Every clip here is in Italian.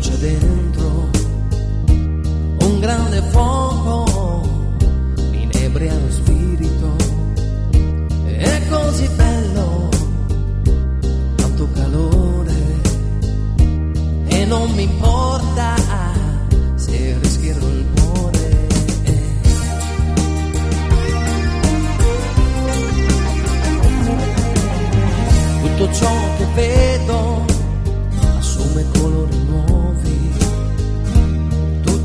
c'è dentro un grande fuoco, mi inebria lo spirito, è così bello, tanto calore e non mi importa se rischierò il cuore. Tutto ciò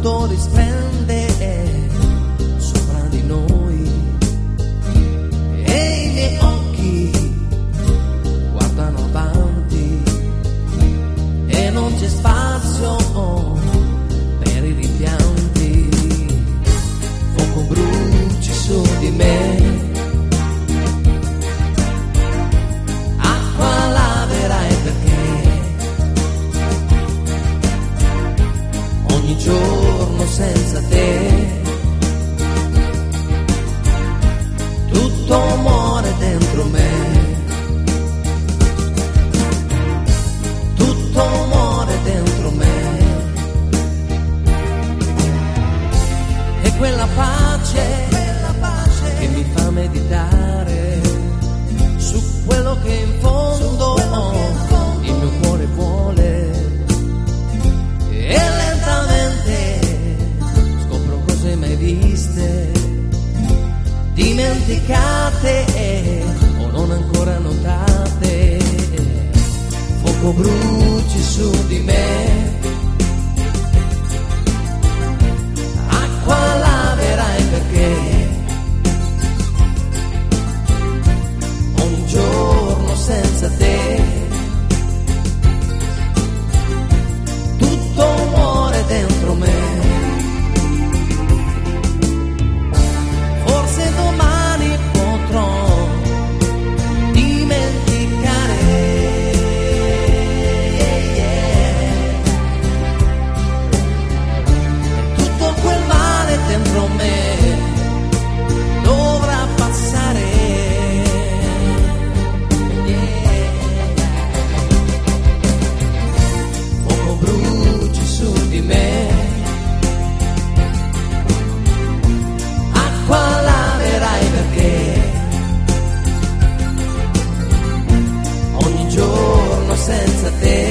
tutto risplende giorno senza te. Tutto muore dentro me. Tutto muore dentro me. E quella pace, quella pace che mi fa meditare su quello che dimenticate o non ancora notate. Fuoco bruci su di me. Acqua laverai perché un giorno senza te. Tutto muore dentro me. de